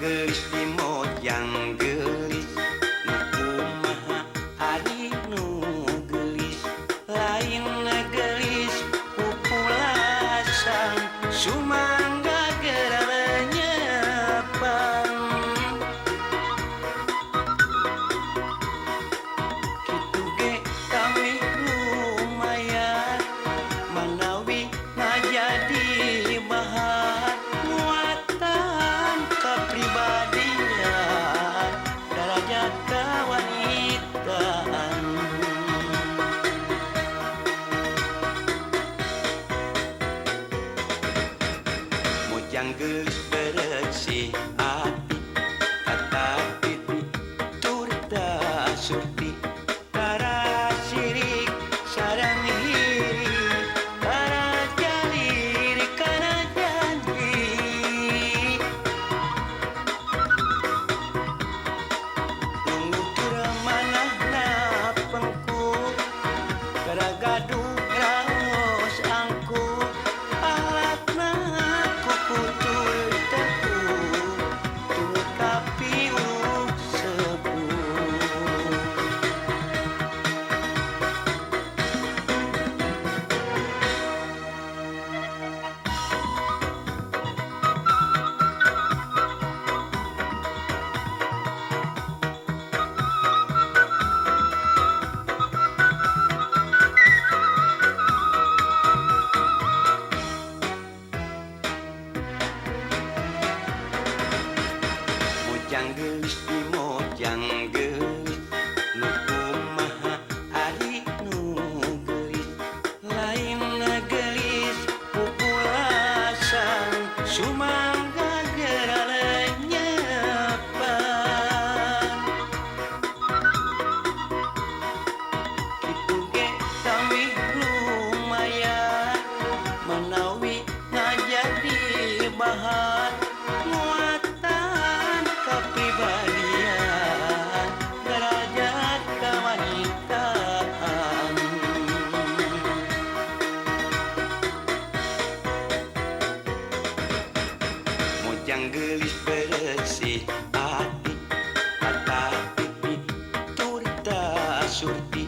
gelis imot yang gelis. Nukumaha ari nu gelis. Lain gelis kupulasang Sumang Angge bersih hati kata turta surti mojang geus di mojang geus nu kumaha ari nu geus lain gelis populasan sumang yang gelis bersih hati Kata turta surti.